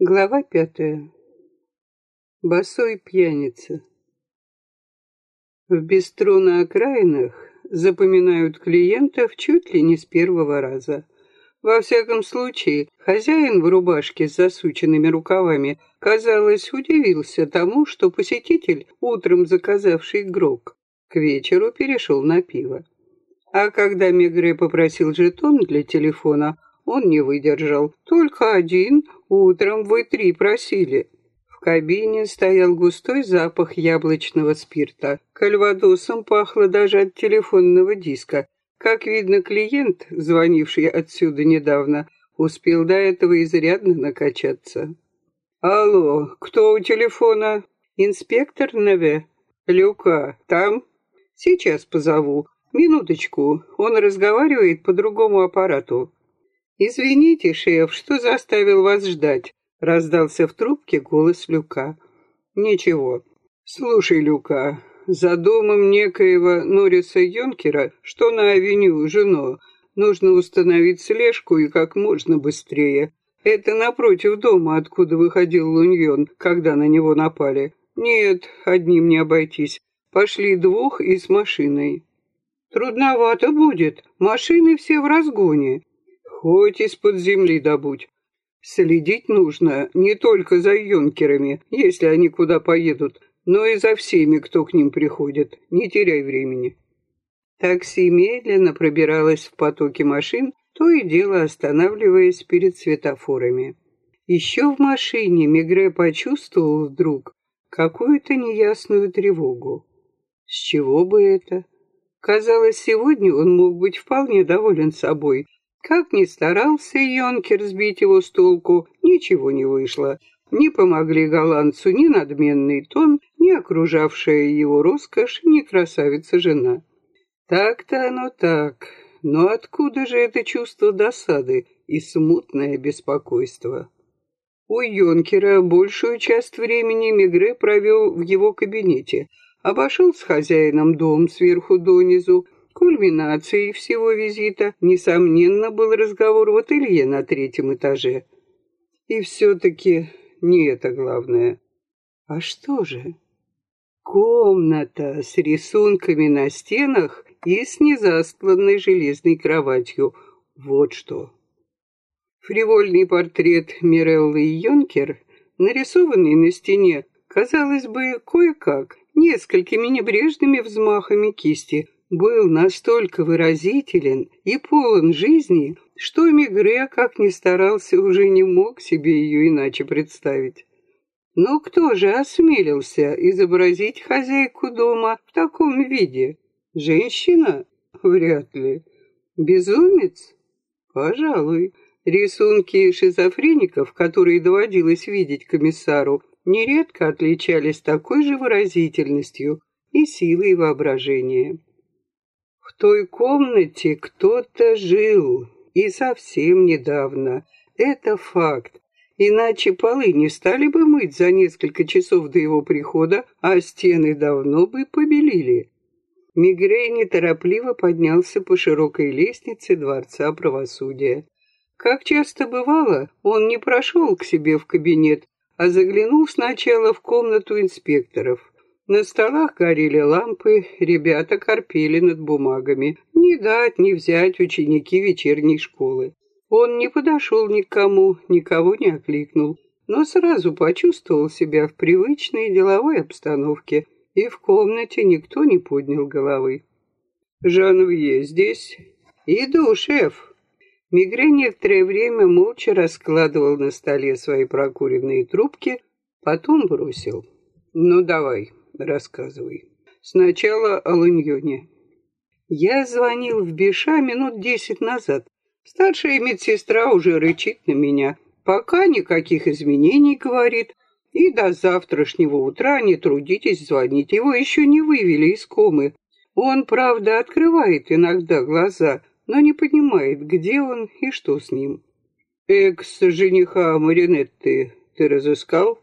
Глава пятая. Босой пьяница. В бистро на окраинах запоминают клиентов чуть ли не с первого раза. Во всяком случае, хозяин в рубашке с засученными рукавами, казалось, удивился тому, что посетитель, утром заказавший грок, к вечеру перешел на пиво. А когда Мегре попросил жетон для телефона, он не выдержал. Только один, утром вы три просили. В кабине стоял густой запах яблочного спирта. Кальвадосом пахло даже от телефонного диска. Как видно, клиент, звонивший отсюда недавно, успел до этого изрядно накачаться. «Алло, кто у телефона?» «Инспектор Неве». «Люка, там?» «Сейчас позову. Минуточку, он разговаривает по другому аппарату». «Извините, шеф, что заставил вас ждать?» — раздался в трубке голос Люка. «Ничего. Слушай, Люка, за домом некоего Норриса Йонкера, что на авеню Жено, нужно установить слежку и как можно быстрее. Это напротив дома, откуда выходил Луньон, когда на него напали. Нет, одним не обойтись. Пошли двух и с машиной». «Трудновато будет. Машины все в разгоне. Хоть из-под земли добудь. Следить нужно не только за юнкерами, если они куда поедут, но и за всеми, кто к ним приходит. Не теряй времени. Такси медленно пробиралось в потоке машин, то и дело останавливаясь перед светофорами. Еще в машине Мегре почувствовал вдруг какую-то неясную тревогу. С чего бы это? Казалось, сегодня он мог быть вполне доволен собой, как ни старался Йонкер сбить его с толку, ничего не вышло. Не помогли голландцу ни надменный тон, ни окружавшая его роскошь, ни красавица-жена. Так-то оно так, но откуда же это чувство досады и смутное беспокойство? У Йонкера большую часть времени Мегре провел в его кабинете, обошел с хозяином дом сверху донизу, Кульминацией всего визита, несомненно, был разговор в ателье на третьем этаже. И все-таки не это главное. А что же? Комната с рисунками на стенах и с незастланной железной кроватью. Вот что. Фривольный портрет Миреллы Йонкер, нарисованный на стене, казалось бы, кое-как, несколькими небрежными взмахами кисти, был настолько выразителен и полон жизни, что Мигре, как ни старался, уже не мог себе ее иначе представить. Но кто же осмелился изобразить хозяйку дома в таком виде? Женщина? Вряд ли. Безумец? Пожалуй. Рисунки шизофреников, которые доводилось видеть комиссару, нередко отличались такой же выразительностью и силой воображения. В той комнате кто-то жил, и совсем недавно. Это факт. Иначе полы не стали бы мыть за несколько часов до его прихода, а стены давно бы побелили. Мигрей неторопливо поднялся по широкой лестнице Дворца правосудия. Как часто бывало, он не прошел к себе в кабинет, а заглянул сначала в комнату инспекторов. На столах горели лампы, ребята корпели над бумагами. Не дать, не взять ученики вечерней школы. Он не подошел никому, никого не окликнул, но сразу почувствовал себя в привычной деловой обстановке, и в комнате никто не поднял головы. «Жанвье здесь?» «Иду, шеф!» Мигре некоторое время молча раскладывал на столе свои прокуренные трубки, потом бросил. «Ну, давай, рассказывай. Сначала о Ланьоне. Я звонил в Биша минут десять назад. Старшая медсестра уже рычит на меня. Пока никаких изменений, говорит. И до завтрашнего утра не трудитесь звонить. Его еще не вывели из комы. Он, правда, открывает иногда глаза, но не понимает, где он и что с ним. Экс-жениха Маринетты ты разыскал?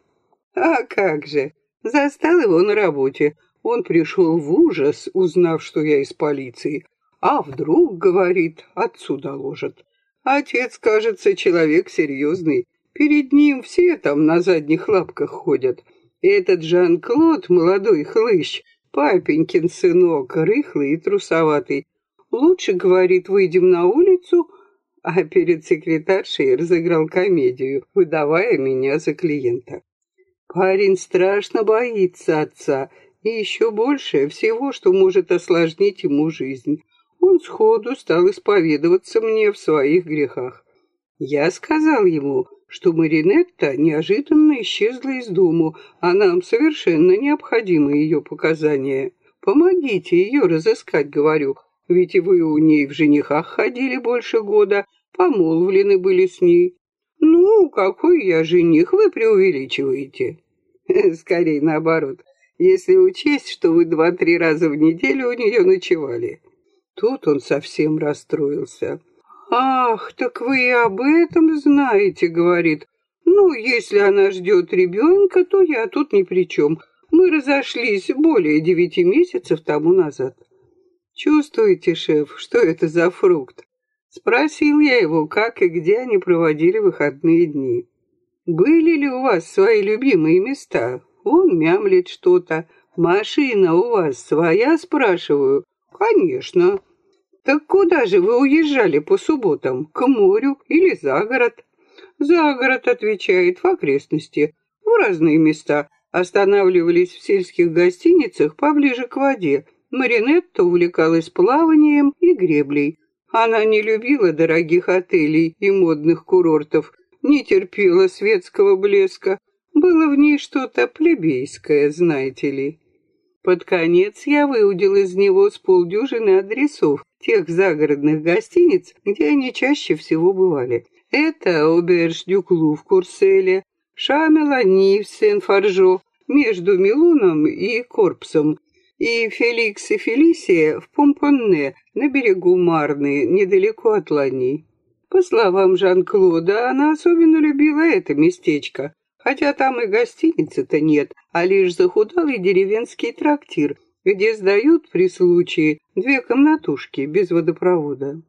А как же! Застал его на работе. Он пришел в ужас, узнав, что я из полиции. А вдруг, говорит, отцу доложат. Отец, кажется, человек серьезный. Перед ним все там на задних лапках ходят. Этот Жан-Клод, молодой хлыщ, папенькин сынок, рыхлый и трусоватый. Лучше, говорит, выйдем на улицу, а перед секретаршей разыграл комедию, выдавая меня за клиента. Парень страшно боится отца и еще больше всего, что может осложнить ему жизнь. Он сходу стал исповедоваться мне в своих грехах. Я сказал ему, что Маринетта неожиданно исчезла из дому, а нам совершенно необходимы ее показания. Помогите ее разыскать, говорю, ведь вы у ней в женихах ходили больше года, помолвлены были с ней. Ну, какой я жених, вы преувеличиваете. Скорее наоборот, если учесть, что вы два-три раза в неделю у нее ночевали. Тут он совсем расстроился. «Ах, так вы и об этом знаете», — говорит. «Ну, если она ждет ребенка, то я тут ни при чем. Мы разошлись более девяти месяцев тому назад». «Чувствуете, шеф, что это за фрукт?» Спросил я его, как и где они проводили выходные дни. «Были ли у вас свои любимые места? Он мямлит что-то. Машина у вас своя, спрашиваю?» «Конечно». «Так куда же вы уезжали по субботам? К морю или за город?» «За город», — отвечает, — «в окрестности, в разные места. Останавливались в сельских гостиницах поближе к воде. Маринетта увлекалась плаванием и греблей. Она не любила дорогих отелей и модных курортов, не терпела светского блеска. Было в ней что-то плебейское, знаете ли. Под конец я выудил из него с полдюжины адресов тех загородных гостиниц, где они чаще всего бывали. Это Оберж-Дюклу в Курселе, Шамелани в Сен-Фаржо, между Милуном и Корпсом, и Феликс и Фелисия в Помпонне, на берегу Марны, недалеко от Лани. По словам Жан-Клода, она особенно любила это местечко, хотя там и гостиницы-то нет, а лишь захудалый деревенский трактир, где сдают при случае две комнатушки без водопровода.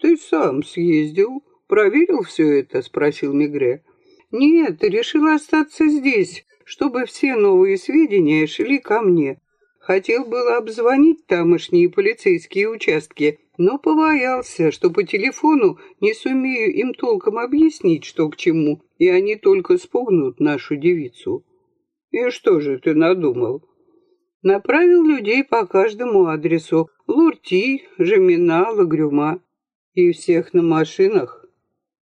«Ты сам съездил, проверил все это?» — спросил Мигре. «Нет, решил остаться здесь, чтобы все новые сведения шли ко мне. Хотел было обзвонить тамошние полицейские участки, но побоялся, что по телефону не сумею им толком объяснить, что к чему, и они только спугнут нашу девицу. И что же ты надумал? Направил людей по каждому адресу. Лурти, Жемина, Лагрюма. И всех на машинах?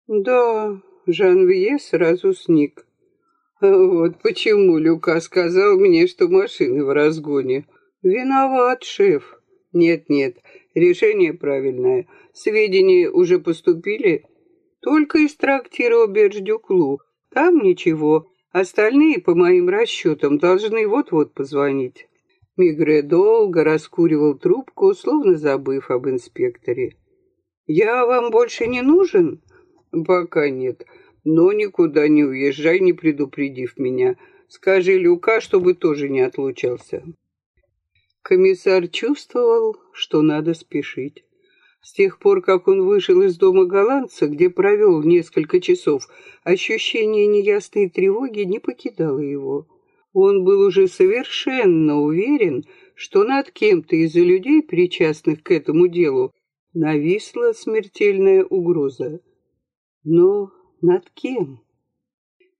Да, Жанвье сразу сник. Вот почему Люка сказал мне, что машины в разгоне. Виноват, шеф. Нет-нет, решение правильное. Сведения уже поступили? Только из трактира Оберж-Дюклу. Там ничего. Остальные, по моим расчетам, должны вот-вот позвонить. Мигре долго раскуривал трубку, словно забыв об инспекторе. «Я вам больше не нужен?» «Пока нет. Но никуда не уезжай, не предупредив меня. Скажи Люка, чтобы тоже не отлучался». Комиссар чувствовал, что надо спешить. С тех пор, как он вышел из дома голландца, где провел несколько часов, ощущение неясной тревоги не покидало его. Он был уже совершенно уверен, что над кем-то из людей, причастных к этому делу, нависла смертельная угроза. Но над кем?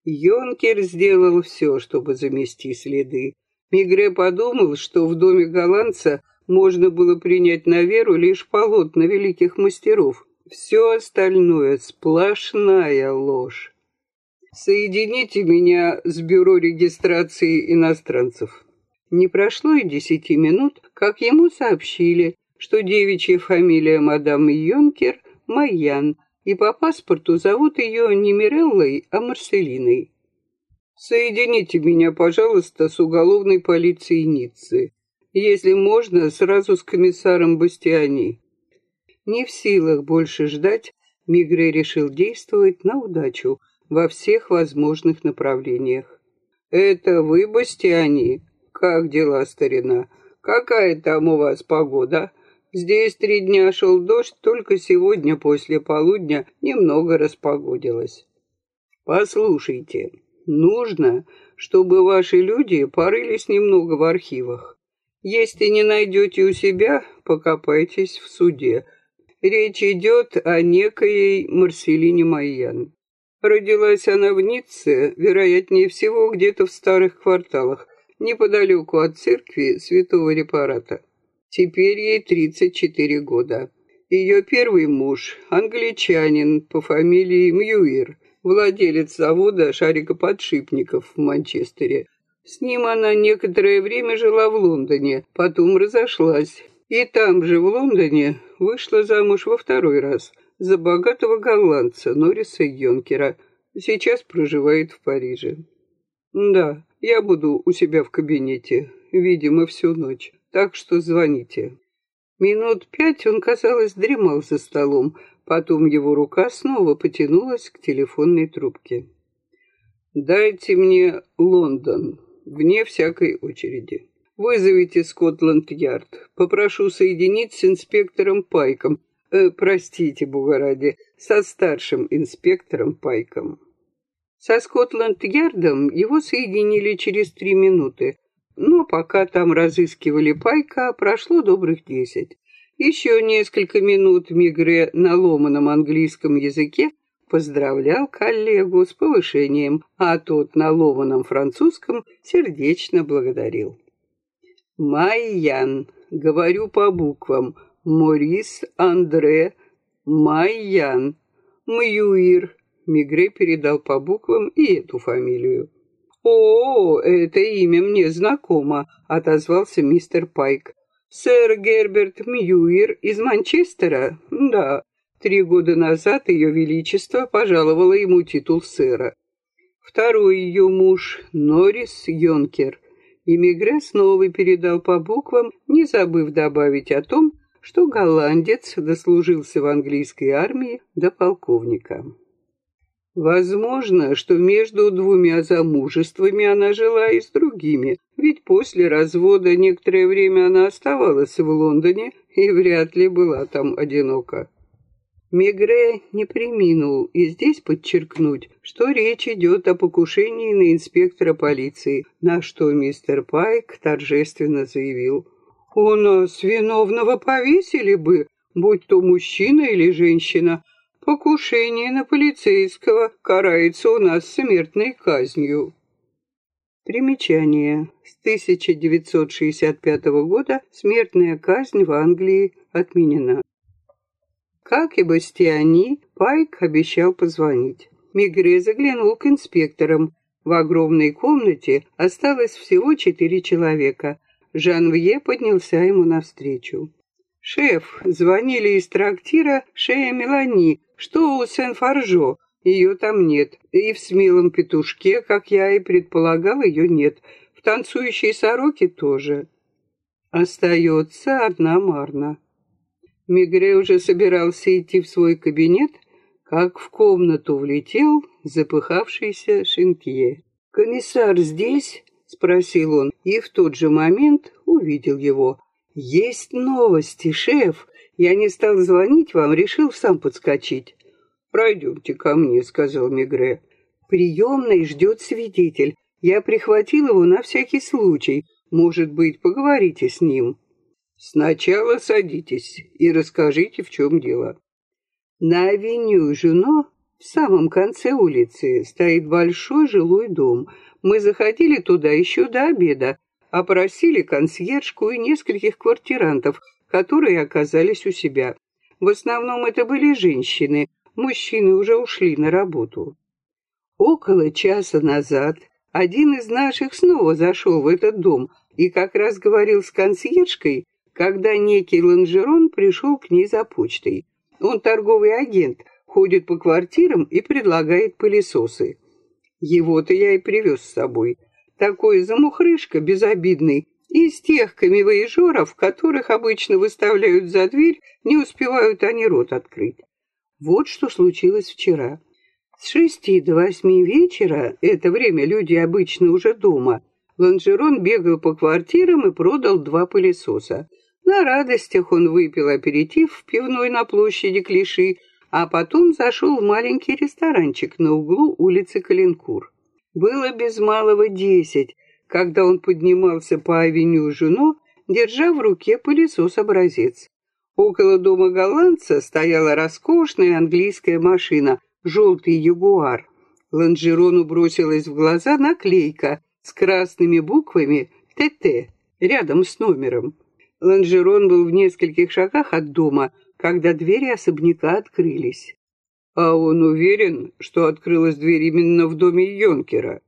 Йонкер сделал все, чтобы замести следы. Мигре подумал, что в доме голландца можно было принять на веру лишь полотна великих мастеров. Все остальное — сплошная ложь. Соедините меня с бюро регистрации иностранцев. Не прошло и десяти минут, как ему сообщили, что девичья фамилия мадам Йонкер — Майян, и по паспорту зовут ее не Миреллой, а Марселиной. Соедините меня, пожалуйста, с уголовной полицией Ниццы. Если можно, сразу с комиссаром Бастиани. Не в силах больше ждать, Мигре решил действовать на удачу во всех возможных направлениях. «Это вы, Бастиани? Как дела, старина? Какая там у вас погода? Здесь три дня шел дождь, только сегодня после полудня немного распогодилось». Послушайте, нужно, чтобы ваши люди порылись немного в архивах. Если не найдете у себя, покопайтесь в суде. Речь идет о некой Марселине Майян. Родилась она в Ницце, вероятнее всего, где-то в старых кварталах, неподалеку от церкви святого Репарата. Теперь ей 34 года. Ее первый муж, англичанин по фамилии Мьюир, владелец завода шарикоподшипников в Манчестере. С ним она некоторое время жила в Лондоне, потом разошлась. И там же, в Лондоне, вышла замуж во второй раз за богатого голландца Норриса Йонкера. Сейчас проживает в Париже. Да, я буду у себя в кабинете, видимо, всю ночь. Так что звоните. Минут пять он, казалось, дремал за столом, потом его рука снова потянулась к телефонной трубке. «Дайте мне Лондон, вне всякой очереди. Вызовите Скотланд-Ярд. Попрошу соединить с инспектором Пайком. Э, простите, бога со старшим инспектором Пайком». Со Скотланд-Ярдом его соединили через три минуты, но пока там разыскивали Пайка, прошло добрых десять. Еще несколько минут Мигре на ломаном английском языке поздравлял коллегу с повышением, а тот на ломаном французском сердечно благодарил. Майян, говорю по буквам, Морис Андре Майян, Мьюир, Мигре передал по буквам и эту фамилию. «О, это имя мне знакомо», — отозвался мистер Пайк. «Сэр Герберт Мьюир из Манчестера?» «Да». Три года назад Ее Величество пожаловало ему титул сэра. Второй ее муж, Норрис Йонкер. И Мигре снова передал по буквам, не забыв добавить о том, что голландец дослужился в английской армии до полковника. Возможно, что между двумя замужествами она жила и с другими, ведь после развода некоторое время она оставалась в Лондоне и вряд ли была там одинока. Мегре не приминул и здесь подчеркнуть, что речь идет о покушении на инспектора полиции, на что мистер Пайк торжественно заявил. «У нас виновного повесили бы, будь то мужчина или женщина, Покушение на полицейского карается у нас смертной казнью. Примечание. С 1965 года смертная казнь в Англии отменена. Как и Бастиани, Пайк обещал позвонить. Мигре заглянул к инспекторам. В огромной комнате осталось всего четыре человека. Жанвье поднялся ему навстречу. «Шеф, звонили из трактира Шея Мелани, что у Сен-Фаржо? Ее там нет. И в смелом петушке, как я и предполагал, ее нет. В танцующей сороке тоже. Остается одна Марна. Мигре уже собирался идти в свой кабинет, как в комнату влетел запыхавшийся Шинкье. «Комиссар здесь?» — спросил он, и в тот же момент увидел его. «Есть новости, шеф. Я не стал звонить вам, решил сам подскочить. «Пройдемте ко мне», — сказал Мигре. «Приемной ждет свидетель. Я прихватил его на всякий случай. Может быть, поговорите с ним». «Сначала садитесь и расскажите, в чем дело». На авеню Жуно, в самом конце улицы, стоит большой жилой дом. Мы заходили туда еще до обеда, опросили консьержку и нескольких квартирантов, которые оказались у себя. В основном это были женщины, мужчины уже ушли на работу. Около часа назад один из наших снова зашел в этот дом и как раз говорил с консьержкой, когда некий Ланжерон пришел к ней за почтой. Он торговый агент, ходит по квартирам и предлагает пылесосы. Его-то я и привез с собой. Такой замухрышка безобидный, из тех камевоежеров, которых обычно выставляют за дверь, не успевают они рот открыть. Вот что случилось вчера. С шести до восьми вечера, это время люди обычно уже дома, Ланжерон бегал по квартирам и продал два пылесоса. На радостях он выпил аперитив в пивной на площади Клиши, а потом зашел в маленький ресторанчик на углу улицы Калинкур. Было без малого десять, когда он поднимался по авеню Жуно, держа в руке пылесос-образец. Около дома голландца стояла роскошная английская машина, желтый ягуар. Ланжерону бросилась в глаза наклейка с красными буквами «ТТ» рядом с номером. Ланжерон был в нескольких шагах от дома, когда двери особняка открылись. А он уверен, что открылась дверь именно в доме Йонкера.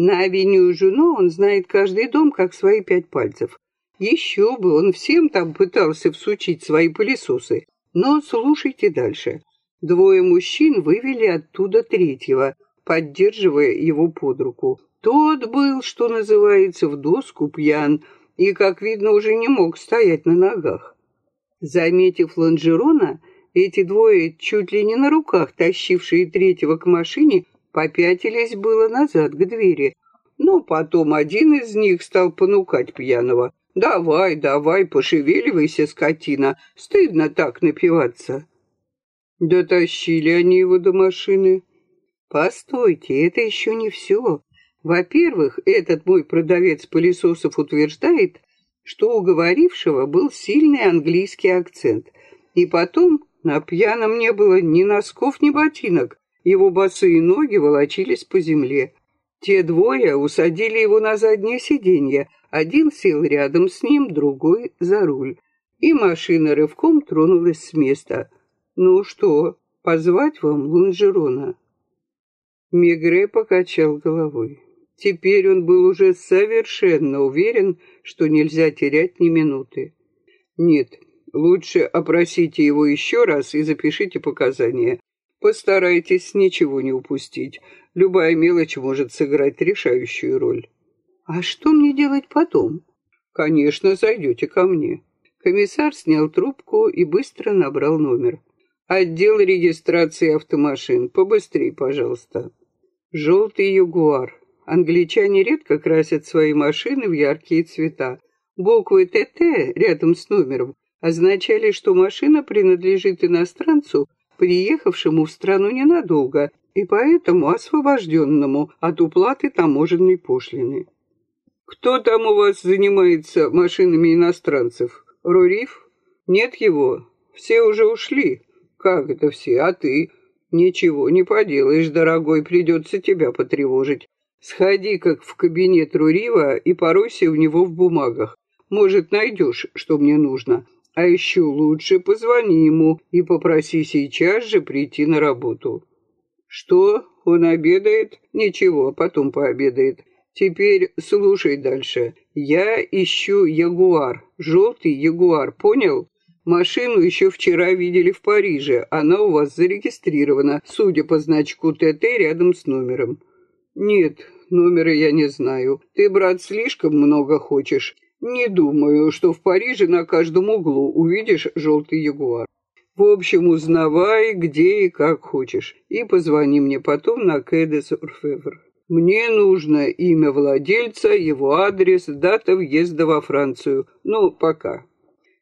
На авеню Жуно он знает каждый дом, как свои пять пальцев. Еще бы, он всем там пытался всучить свои пылесосы. Но слушайте дальше. Двое мужчин вывели оттуда третьего, поддерживая его под руку. Тот был, что называется, в доску пьян, и, как видно, уже не мог стоять на ногах. Заметив Ланжерона, эти двое, чуть ли не на руках тащившие третьего к машине, попятились было назад к двери. Но потом один из них стал понукать пьяного. «Давай, давай, пошевеливайся, скотина, стыдно так напиваться». Дотащили они его до машины. Постойте, это еще не все. Во-первых, этот мой продавец пылесосов утверждает, что у говорившего был сильный английский акцент. И потом на пьяном не было ни носков, ни ботинок. Его босые ноги волочились по земле. Те двое усадили его на заднее сиденье. Один сел рядом с ним, другой за руль. И машина рывком тронулась с места. «Ну что, позвать вам Лунжерона?» Мегре покачал головой. Теперь он был уже совершенно уверен, что нельзя терять ни минуты. Нет, лучше опросите его еще раз и запишите показания. Постарайтесь ничего не упустить. Любая мелочь может сыграть решающую роль. А что мне делать потом? Конечно, зайдете ко мне. Комиссар снял трубку и быстро набрал номер. Отдел регистрации автомашин. Побыстрей, пожалуйста. Желтый ягуар. Англичане редко красят свои машины в яркие цвета. Буквы ТТ рядом с номером означали, что машина принадлежит иностранцу, приехавшему в страну ненадолго и поэтому освобожденному от уплаты таможенной пошлины. «Кто там у вас занимается машинами иностранцев? Руриф? Нет его? Все уже ушли. Как это все? А ты? Ничего не поделаешь, дорогой, придется тебя потревожить. Сходи как в кабинет Рурива и поройся в него в бумагах. Может, найдешь, что мне нужно. А еще лучше позвони ему и попроси сейчас же прийти на работу. Что? Он обедает? Ничего, потом пообедает. Теперь слушай дальше. Я ищу ягуар, желтый ягуар, понял? Машину еще вчера видели в Париже. Она у вас зарегистрирована, судя по значку ТТ рядом с номером. «Нет, номера я не знаю. Ты, брат, слишком много хочешь. Не думаю, что в Париже на каждом углу увидишь желтый ягуар. В общем, узнавай, где и как хочешь. И позвони мне потом на Кэдес Орфевр. Мне нужно имя владельца, его адрес, дата въезда во Францию. Ну, пока.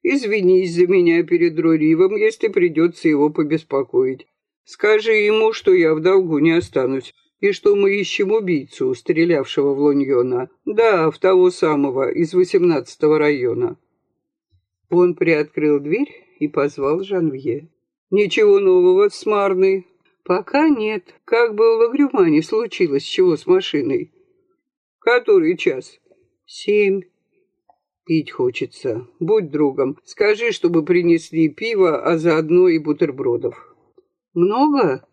Извинись за меня перед Руривом, если придется его побеспокоить. Скажи ему, что я в долгу не останусь и что мы ищем убийцу, стрелявшего в Лоньона. Да, в того самого, из восемнадцатого района. Он приоткрыл дверь и позвал Жанвье. «Ничего нового, Смарный?» «Пока нет. Как бы у Лагрюмани случилось чего с машиной?» «Который час?» «Семь». «Пить хочется. Будь другом. Скажи, чтобы принесли пиво, а заодно и бутербродов». «Много?»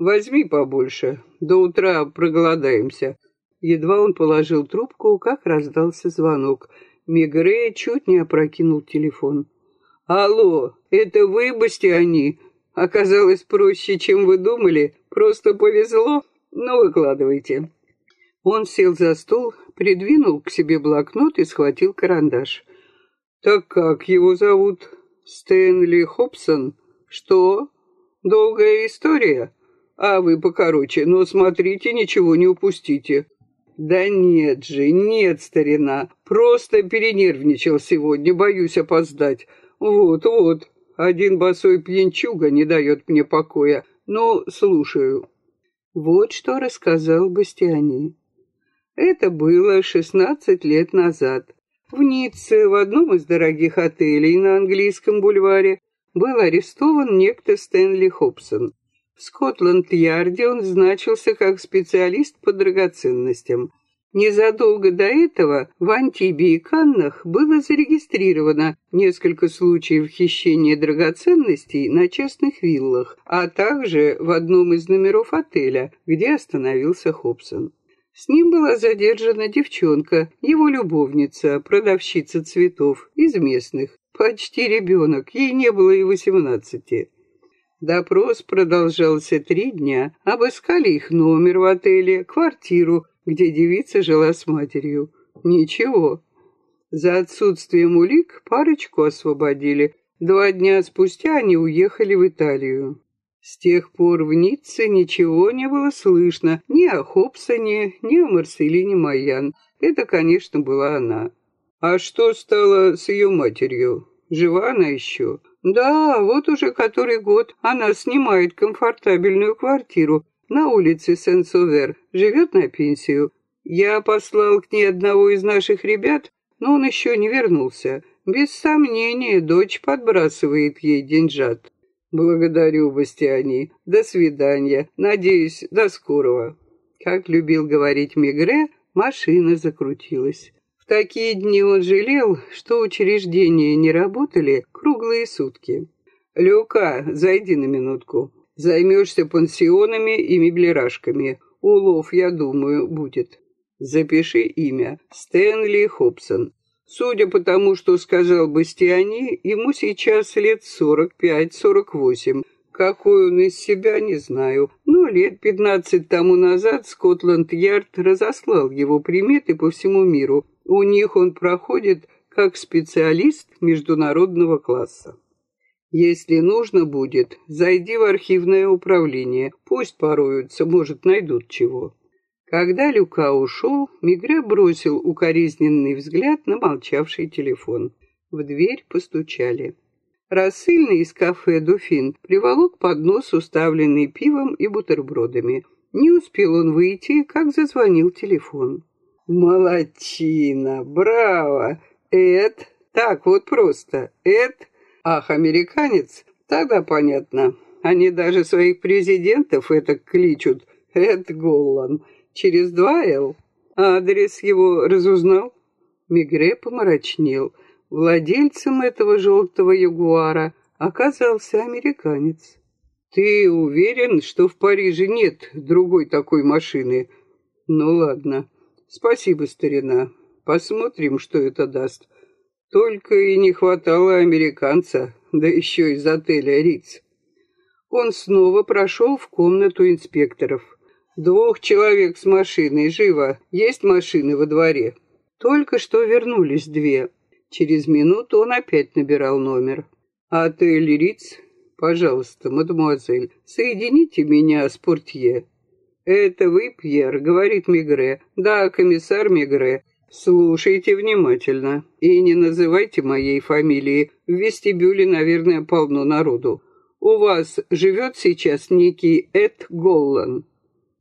Возьми побольше, до утра проголодаемся. Едва он положил трубку, как раздался звонок. Мегре чуть не опрокинул телефон. «Алло, это вы, Бастиани? Оказалось проще, чем вы думали. Просто повезло. Ну, выкладывайте». Он сел за стол, придвинул к себе блокнот и схватил карандаш. «Так как его зовут? Стэнли Хобсон? Что? Долгая история?» А вы покороче, но смотрите, ничего не упустите. Да нет же, нет, старина. Просто перенервничал сегодня, боюсь опоздать. Вот, вот. Один босой пьянчуга не дает мне покоя. Ну, слушаю. Вот что рассказал Бастиани. Это было 16 лет назад. В Ницце, в одном из дорогих отелей на английском бульваре, был арестован некто Стэнли Хобсон. В Скотланд-Ярде он значился как специалист по драгоценностям. Незадолго до этого в Антибе и Каннах было зарегистрировано несколько случаев хищения драгоценностей на частных виллах, а также в одном из номеров отеля, где остановился Хобсон. С ним была задержана девчонка, его любовница, продавщица цветов, из местных. Почти ребенок, ей не было и восемнадцати. Допрос продолжался три дня. Обыскали их номер в отеле, квартиру, где девица жила с матерью. Ничего. За отсутствием улик парочку освободили. Два дня спустя они уехали в Италию. С тех пор в Ницце ничего не было слышно ни о Хобсоне, ни о Марселине Майян. Это, конечно, была она. А что стало с ее матерью? Жива она еще? Да, вот уже который год она снимает комфортабельную квартиру на улице Сен-Сувер, живет на пенсию. Я послал к ней одного из наших ребят, но он еще не вернулся. Без сомнения, дочь подбрасывает ей деньжат. Благодарю, Бастиани. До свидания. Надеюсь, до скорого. Как любил говорить Мигре, машина закрутилась. Такие дни он жалел, что учреждения не работали круглые сутки. «Люка, зайди на минутку. Займешься пансионами и меблирашками. Улов, я думаю, будет. Запиши имя. Стэнли Хобсон. Судя по тому, что сказал Бастиани, ему сейчас лет сорок пять-сорок восемь. Какой он из себя, не знаю. Но лет пятнадцать тому назад Скотланд-Ярд разослал его приметы по всему миру. У них он проходит как специалист международного класса. Если нужно будет, зайди в архивное управление. Пусть пороются, может, найдут чего. Когда Люка ушел, Мигре бросил укоризненный взгляд на молчавший телефон. В дверь постучали. Рассыльный из кафе «Дуфин» приволок поднос, уставленный пивом и бутербродами. Не успел он выйти, как зазвонил телефон. «Молодчина! Браво! Эд! Так вот просто! Эд Ах, американец? Тогда понятно. Они даже своих президентов это кличут. Эд Голлан. Через два «Л». Адрес его разузнал? Мигре помрачнел. Владельцем этого желтого ягуара оказался американец. «Ты уверен, что в Париже нет другой такой машины?» «Ну ладно. Спасибо, старина. Посмотрим, что это даст. Только и не хватало американца, да еще из отеля Риц. Он снова прошел в комнату инспекторов. Двух человек с машиной, живо. Есть машины во дворе. Только что вернулись две. Через минуту он опять набирал номер. «Отель Риц? Пожалуйста, мадемуазель, соедините меня с портье». «Это вы, Пьер?» — говорит Мигре. «Да, комиссар Мигре. Слушайте внимательно и не называйте моей фамилии. В вестибюле, наверное, полно народу. У вас живет сейчас некий Эд Голлан.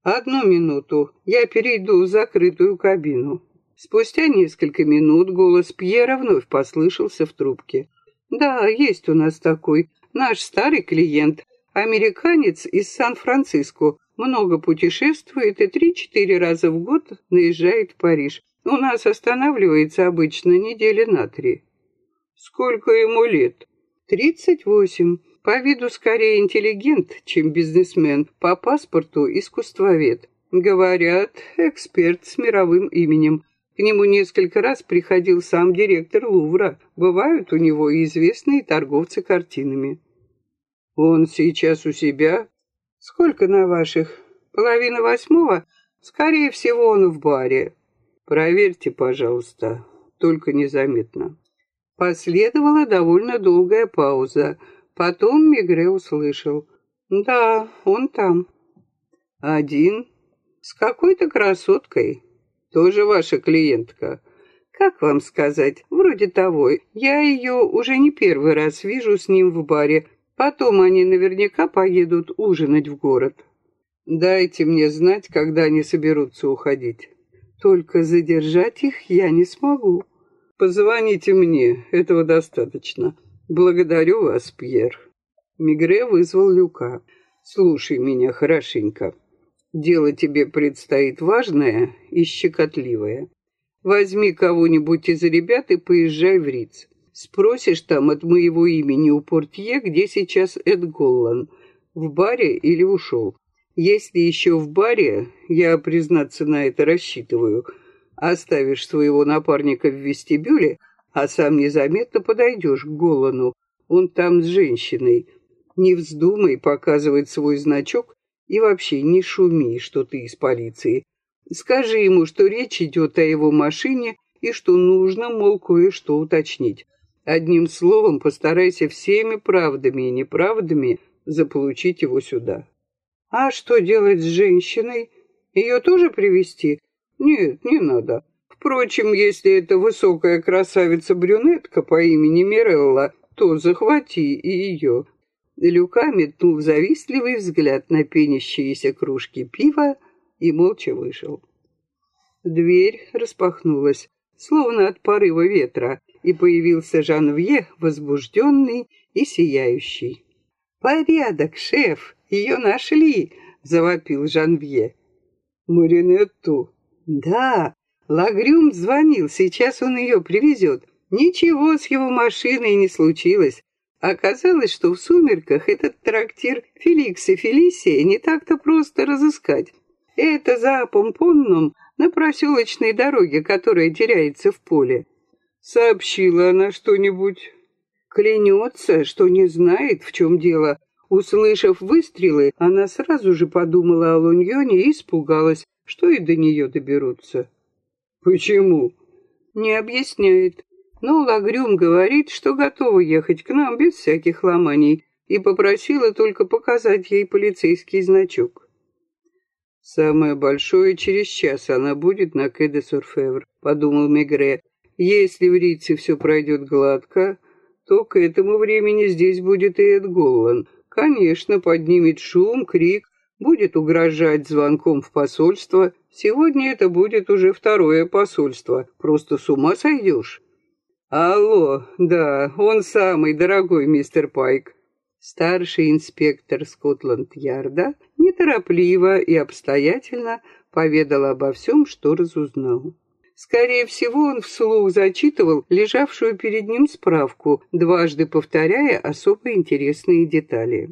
Одну минуту, я перейду в закрытую кабину. Спустя несколько минут голос Пьера вновь послышался в трубке. Да, есть у нас такой, наш старый клиент, американец из Сан-Франциско. Много путешествует и три-четыре раза в год наезжает в Париж. У нас останавливается обычно недели на три. Сколько ему лет? Тридцать восемь. По виду скорее интеллигент, чем бизнесмен. По паспорту искусствовед. Говорят, эксперт с мировым именем. К нему несколько раз приходил сам директор Лувра. Бывают у него и известные торговцы картинами. Он сейчас у себя? Сколько на ваших? Половина восьмого? Скорее всего, он в баре. Проверьте, пожалуйста, только незаметно. Последовала довольно долгая пауза. Потом Мигре услышал. Да, он там. Один? С какой-то красоткой. Тоже ваша клиентка. Как вам сказать? Вроде того. Я ее уже не первый раз вижу с ним в баре. Потом они наверняка поедут ужинать в город. Дайте мне знать, когда они соберутся уходить. Только задержать их я не смогу. Позвоните мне, этого достаточно. Благодарю вас, Пьер. Мигре вызвал Люка. Слушай меня хорошенько. Дело тебе предстоит важное и щекотливое. Возьми кого-нибудь из ребят и поезжай в Риц. Спросишь там от моего имени у портье, где сейчас Эд Голлан, в баре или ушел. Если еще в баре, я, признаться, на это рассчитываю, оставишь своего напарника в вестибюле, а сам незаметно подойдешь к Голлану. Он там с женщиной. Не вздумай показывать свой значок и вообще не шуми, что ты из полиции. Скажи ему, что речь идет о его машине и что нужно, мол, кое-что уточнить. Одним словом, постарайся всеми правдами и неправдами заполучить его сюда. А что делать с женщиной? Ее тоже привести? Нет, не надо. Впрочем, если это высокая красавица-брюнетка по имени Мирелла, то захвати и ее. Люка метнул завистливый взгляд на пенящиеся кружки пива, и молча вышел. Дверь распахнулась, словно от порыва ветра, и появился Жанвье, возбужденный и сияющий. «Порядок, шеф! Ее нашли!» — завопил Жанвье. «Маринетту?» «Да, Лагрюм звонил, сейчас он ее привезет. Ничего с его машиной не случилось. Оказалось, что в сумерках этот трактир Феликса Фелисия не так-то просто разыскать. Это за Помпонном на проселочной дороге, которая теряется в поле. Сообщила она что-нибудь? Клянется, что не знает, в чем дело. Услышав выстрелы, она сразу же подумала о Луньоне и испугалась, что и до нее доберутся. Почему? Не объясняет. Но Лагрюм говорит, что готова ехать к нам без всяких ломаний, и попросила только показать ей полицейский значок. «Самое большое через час она будет на Кэде Сурфевр», — подумал Мегре. «Если в Рице все пройдет гладко, то к этому времени здесь будет и Эд Голлан. Конечно, поднимет шум, крик, будет угрожать звонком в посольство. Сегодня это будет уже второе посольство. Просто с ума сойдешь». «Алло, да, он самый дорогой мистер Пайк. Старший инспектор Скотланд-Ярда неторопливо и обстоятельно поведал обо всем, что разузнал. Скорее всего, он вслух зачитывал лежавшую перед ним справку, дважды повторяя особо интересные детали.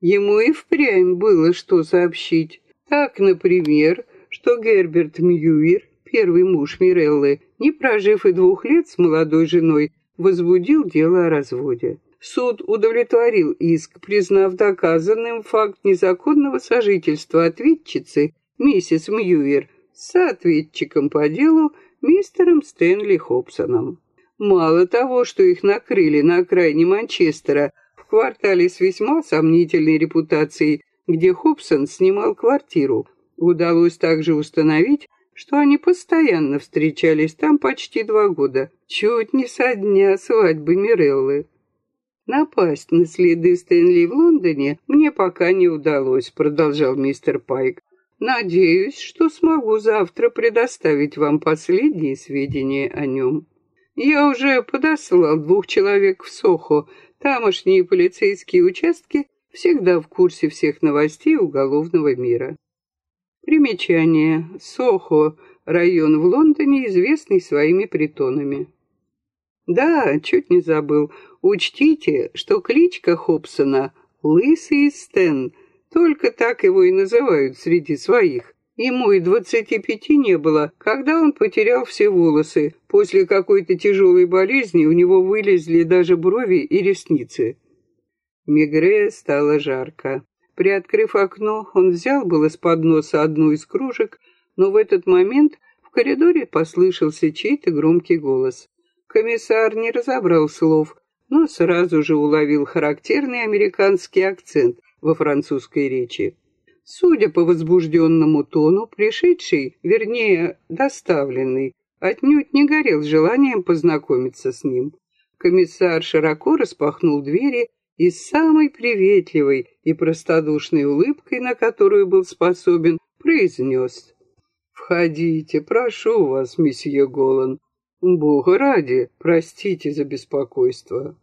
Ему и впрямь было что сообщить. Так, например, что Герберт Мьюир, первый муж Миреллы, не прожив и двух лет с молодой женой, возбудил дело о разводе. Суд удовлетворил иск, признав доказанным факт незаконного сожительства ответчицы, миссис Мьюер, с ответчиком по делу, мистером Стэнли Хобсоном. Мало того, что их накрыли на окраине Манчестера, в квартале с весьма сомнительной репутацией, где Хобсон снимал квартиру, удалось также установить, что они постоянно встречались там почти два года, чуть не со дня свадьбы Миреллы. Напасть на следы Стэнли в Лондоне мне пока не удалось, продолжал мистер Пайк. Надеюсь, что смогу завтра предоставить вам последние сведения о нем. Я уже подослал двух человек в Сохо. Тамошние полицейские участки всегда в курсе всех новостей уголовного мира. Примечание. Сохо – район в Лондоне, известный своими притонами. Да, чуть не забыл. Учтите, что кличка Хобсона — Лысый Стэн. Только так его и называют среди своих. Ему и двадцати пяти не было, когда он потерял все волосы. После какой-то тяжелой болезни у него вылезли даже брови и ресницы. Мигре стало жарко. Приоткрыв окно, он взял было с подноса одну из кружек, но в этот момент в коридоре послышался чей-то громкий голос. Комиссар не разобрал слов, но сразу же уловил характерный американский акцент во французской речи. Судя по возбужденному тону, пришедший, вернее, доставленный, отнюдь не горел желанием познакомиться с ним. Комиссар широко распахнул двери и с самой приветливой и простодушной улыбкой, на которую был способен, произнес. «Входите, прошу вас, месье Голан. Бога ради, простите за беспокойство».